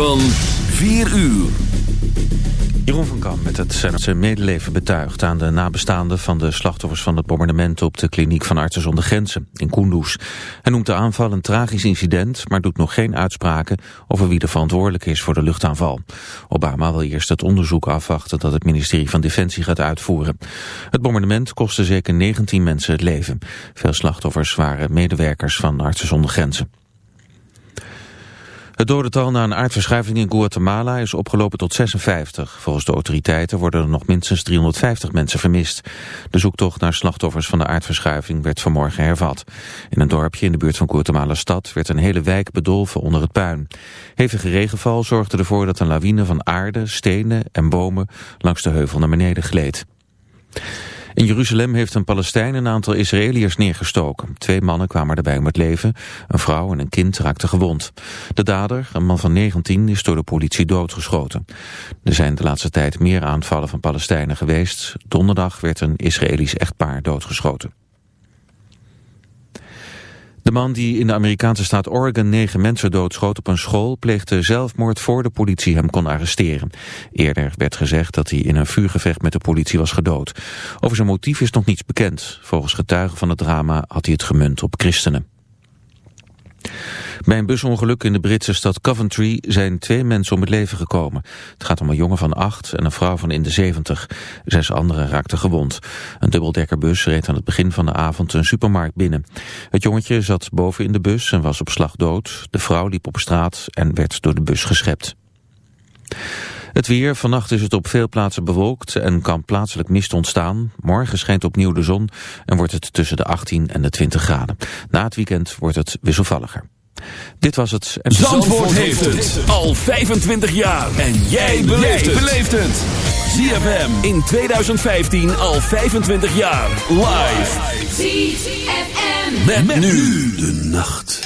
Van 4 uur. Jeroen van Kam met het zijn medeleven betuigt aan de nabestaanden van de slachtoffers van het bombardement op de kliniek van Artsen zonder Grenzen in Kunduz. Hij noemt de aanval een tragisch incident, maar doet nog geen uitspraken over wie er verantwoordelijk is voor de luchtaanval. Obama wil eerst het onderzoek afwachten dat het ministerie van Defensie gaat uitvoeren. Het bombardement kostte zeker 19 mensen het leven. Veel slachtoffers waren medewerkers van Artsen zonder Grenzen. Het dodental na een aardverschuiving in Guatemala is opgelopen tot 56. Volgens de autoriteiten worden er nog minstens 350 mensen vermist. De zoektocht naar slachtoffers van de aardverschuiving werd vanmorgen hervat. In een dorpje in de buurt van Guatemala-stad werd een hele wijk bedolven onder het puin. Hevige regenval zorgde ervoor dat een lawine van aarde, stenen en bomen langs de heuvel naar beneden gleed. In Jeruzalem heeft een Palestijn een aantal Israëliërs neergestoken. Twee mannen kwamen erbij om het leven. Een vrouw en een kind raakten gewond. De dader, een man van 19, is door de politie doodgeschoten. Er zijn de laatste tijd meer aanvallen van Palestijnen geweest. Donderdag werd een Israëlisch echtpaar doodgeschoten. De man die in de Amerikaanse staat Oregon negen mensen doodschoot op een school pleegde zelfmoord voor de politie hem kon arresteren. Eerder werd gezegd dat hij in een vuurgevecht met de politie was gedood. Over zijn motief is nog niets bekend. Volgens getuigen van het drama had hij het gemunt op christenen. Bij een busongeluk in de Britse stad Coventry zijn twee mensen om het leven gekomen. Het gaat om een jongen van acht en een vrouw van in de zeventig. Zes anderen raakten gewond. Een dubbeldekkerbus reed aan het begin van de avond een supermarkt binnen. Het jongetje zat boven in de bus en was op slag dood. De vrouw liep op straat en werd door de bus geschept. Het weer, vannacht is het op veel plaatsen bewolkt en kan plaatselijk mist ontstaan. Morgen schijnt opnieuw de zon en wordt het tussen de 18 en de 20 graden. Na het weekend wordt het wisselvalliger. Dit was het. Zandvoort, Zandvoort heeft het al 25 jaar. En jij beleeft het. ZFM in 2015 al 25 jaar. Live. ZFM. Met, met nu de nacht.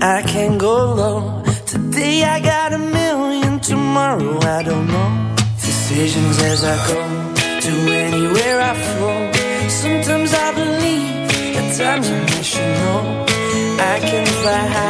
I can't go low. Today I got a million, tomorrow I don't know. Decisions as I go to anywhere I flow. Sometimes I believe, at times I you know. I can fly high.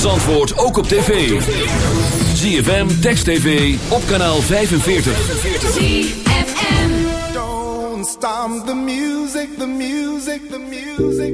Van Zandvoort ook op tv. ZFM, Text TV, op kanaal 45. ZFM. Don't stop the music, the music, the music, the music,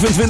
25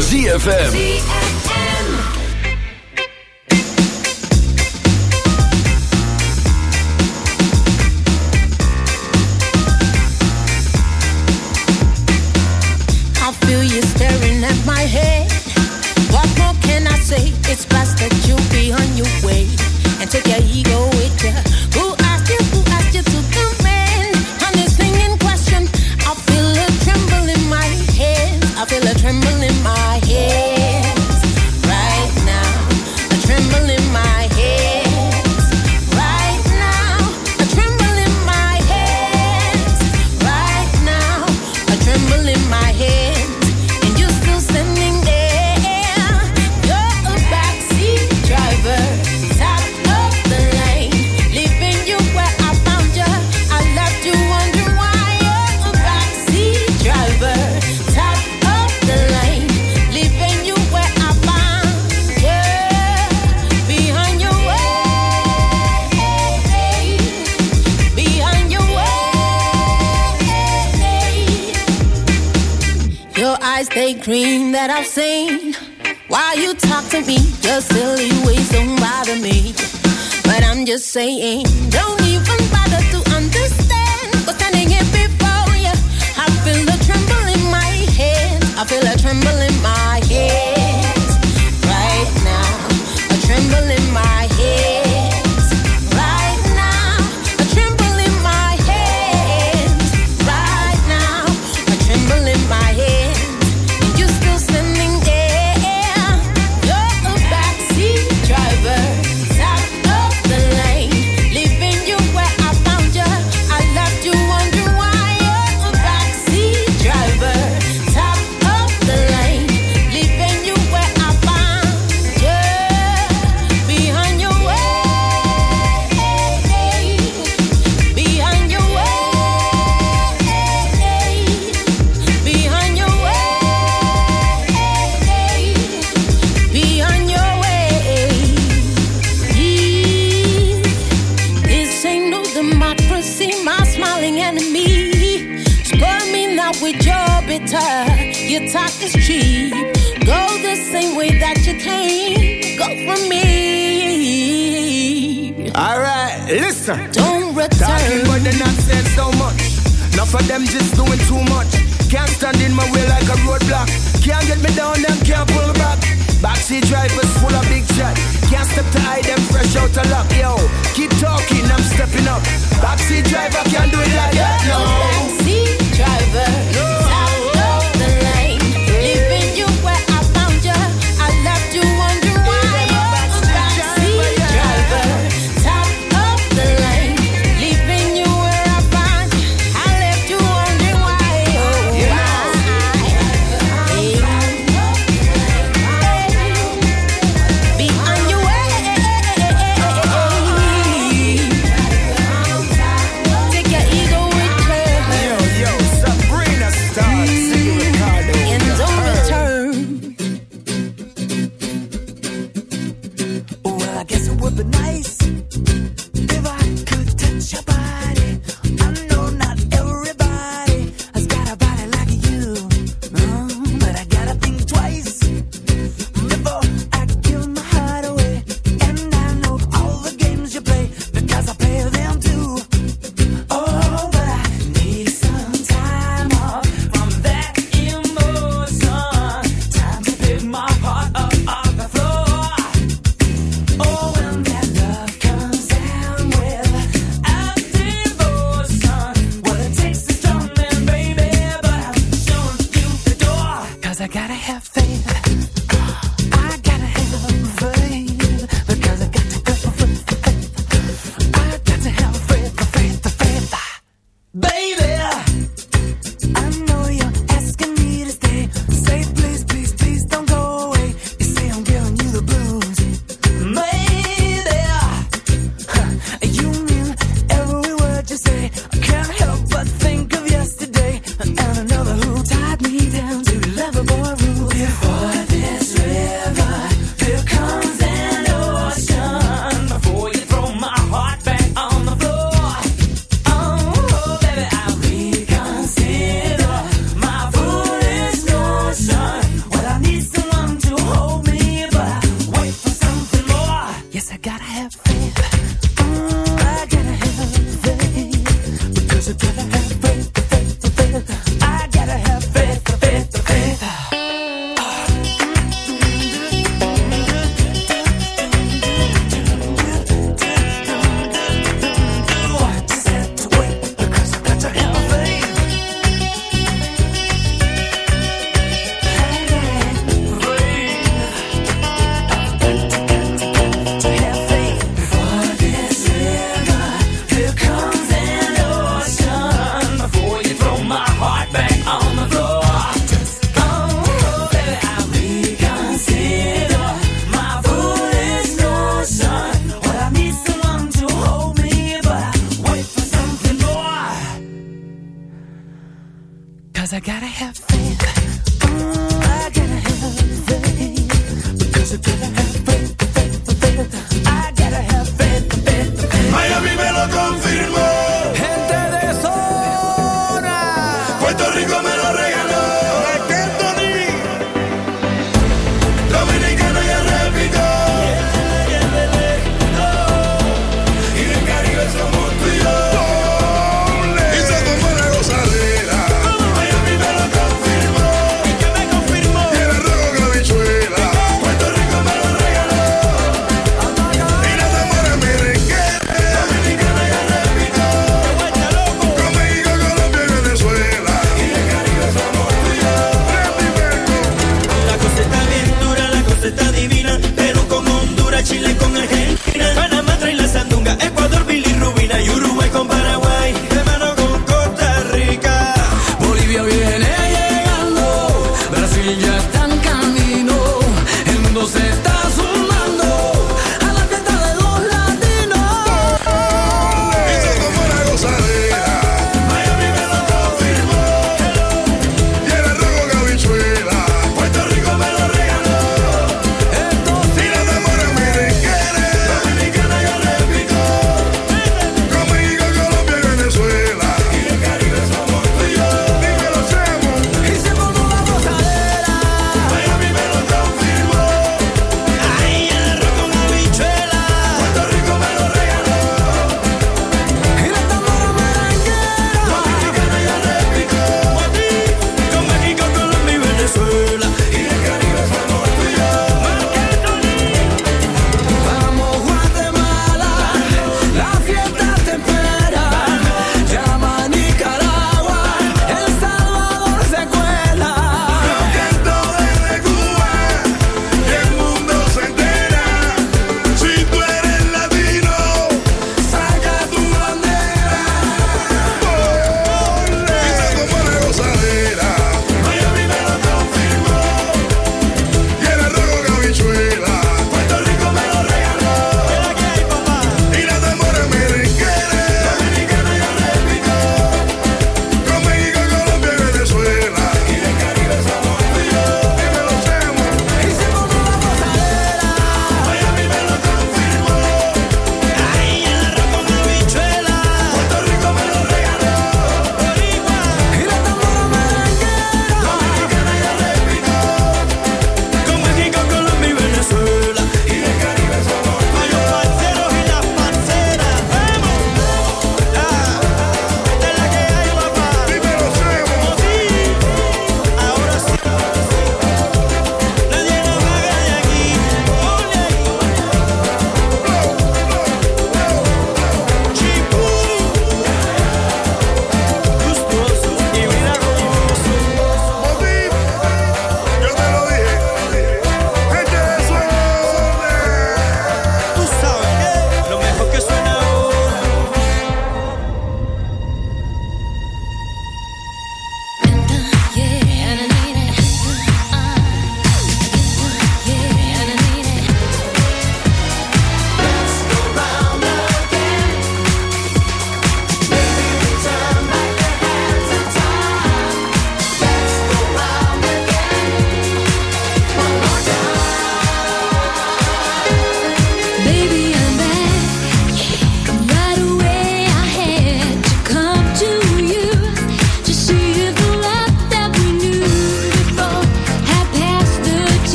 ZFM.